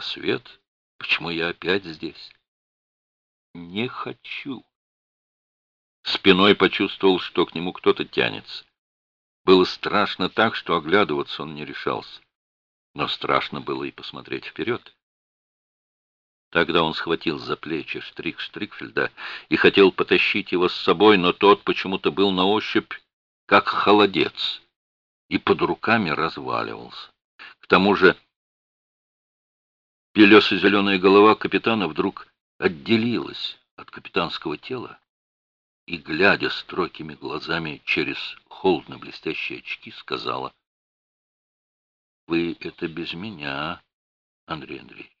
просвет. Почему я опять здесь? Не хочу. Спиной почувствовал, что к нему кто-то тянется. Было страшно так, что оглядываться он не решался. Но страшно было и посмотреть вперед. Тогда он схватил за плечи Штрик Штрикфельда и хотел потащить его с собой, но тот почему-то был на ощупь как холодец и под руками разваливался. К тому же белесо-зеленая голова капитана вдруг отделилась от капитанского тела и, глядя строгими глазами через холодно-блестящие очки, сказала, «Вы это без меня, Андрей Андреевич.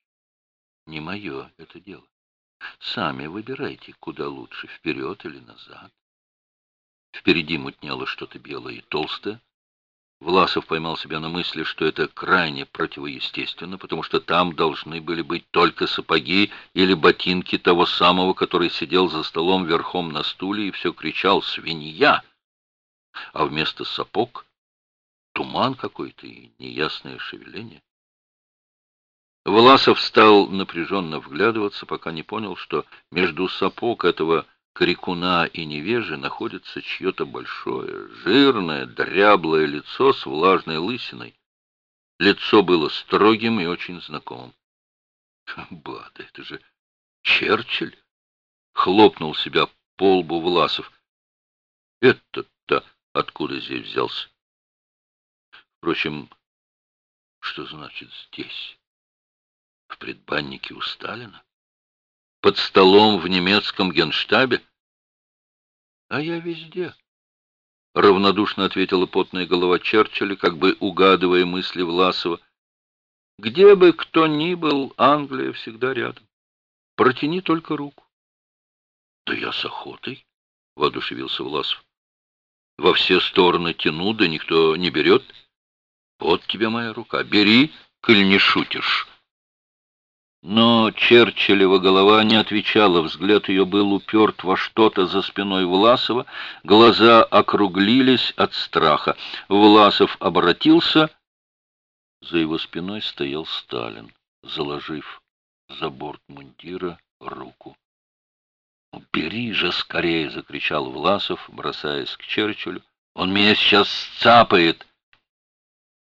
Не мое это дело. Сами выбирайте, куда лучше, вперед или назад. Впереди мутнело что-то белое и толстое. Власов поймал себя на мысли, что это крайне противоестественно, потому что там должны были быть только сапоги или ботинки того самого, который сидел за столом верхом на стуле и все кричал «Свинья!», а вместо сапог туман какой-то и неясное шевеление. Власов стал напряженно вглядываться, пока не понял, что между сапог этого крикуна и невежи находится чье-то большое, жирное, дряблое лицо с влажной лысиной. Лицо было строгим и очень знакомым. «Бада, это же Черчилль!» — хлопнул себя по лбу Власов. «Этот-то откуда здесь взялся?» Впрочем, что значит «здесь»? В предбаннике у Сталина? Под столом в немецком генштабе? А я везде. Равнодушно ответила потная голова Черчилля, как бы угадывая мысли Власова. Где бы кто ни был, Англия всегда рядом. Протяни только руку. Да я с охотой, воодушевился Власов. Во все стороны тяну, да никто не берет. Вот тебе моя рука. Бери, коль не шутишь. Но Черчиллева голова не отвечала, взгляд ее был уперт во что-то за спиной Власова, глаза округлились от страха. Власов обратился, за его спиной стоял Сталин, заложив за борт мундира руку. «Бери же скорее!» — закричал Власов, бросаясь к Черчиллю. «Он меня сейчас цапает!»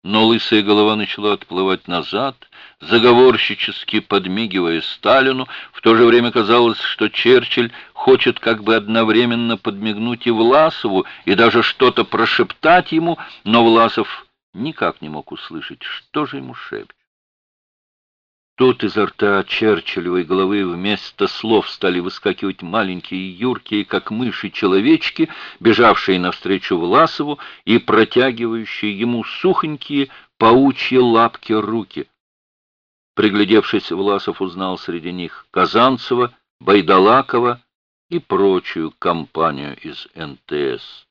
Но лысая голова начала отплывать назад, заговорщически подмигивая Сталину. В то же время казалось, что Черчилль хочет как бы одновременно подмигнуть и Власову, и даже что-то прошептать ему, но Власов никак не мог услышать, что же ему шепчет. Тут изо рта Черчиллевой головы вместо слов стали выскакивать маленькие юркие, как мыши, человечки, бежавшие навстречу Власову и протягивающие ему сухонькие паучьи лапки руки. Приглядевшись, Власов узнал среди них Казанцева, Байдалакова и прочую компанию из НТС.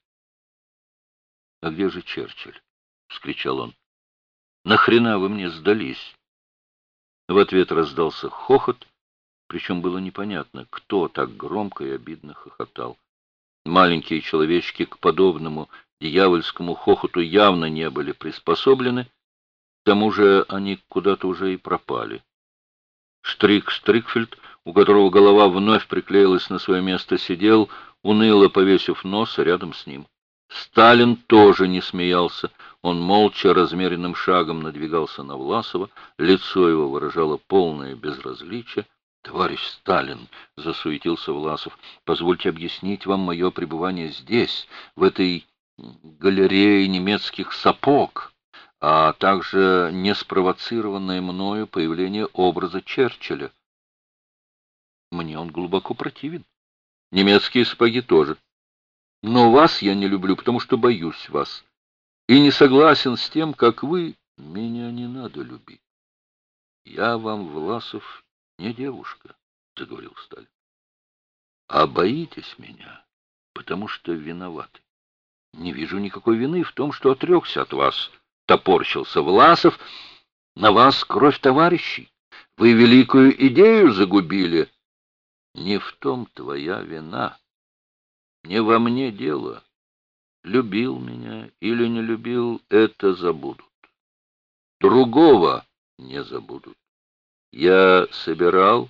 — А где же Черчилль? — вскричал он. — Нахрена вы мне сдались? В ответ раздался хохот, причем было непонятно, кто так громко и обидно хохотал. Маленькие человечки к подобному дьявольскому хохоту явно не были приспособлены, к тому же они куда-то уже и пропали. Штрик Стрикфельд, у которого голова вновь приклеилась на свое место, сидел, уныло повесив нос рядом с ним. Сталин тоже не смеялся. Он молча, размеренным шагом надвигался на Власова. Лицо его выражало полное безразличие. «Товарищ Сталин!» — засуетился Власов. «Позвольте объяснить вам мое пребывание здесь, в этой галерее немецких сапог, а также неспровоцированное мною появление образа Черчилля. Мне он глубоко противен. Немецкие сапоги тоже». Но вас я не люблю, потому что боюсь вас. И не согласен с тем, как вы... Меня не надо любить. Я вам, Власов, не девушка, — заговорил Сталин. А боитесь меня, потому что виноваты. Не вижу никакой вины в том, что отрекся от вас, — топорщился Власов. На вас кровь товарищей. Вы великую идею загубили. Не в том твоя вина. Не во мне дело. Любил меня или не любил, это забудут. Другого не забудут. Я собирал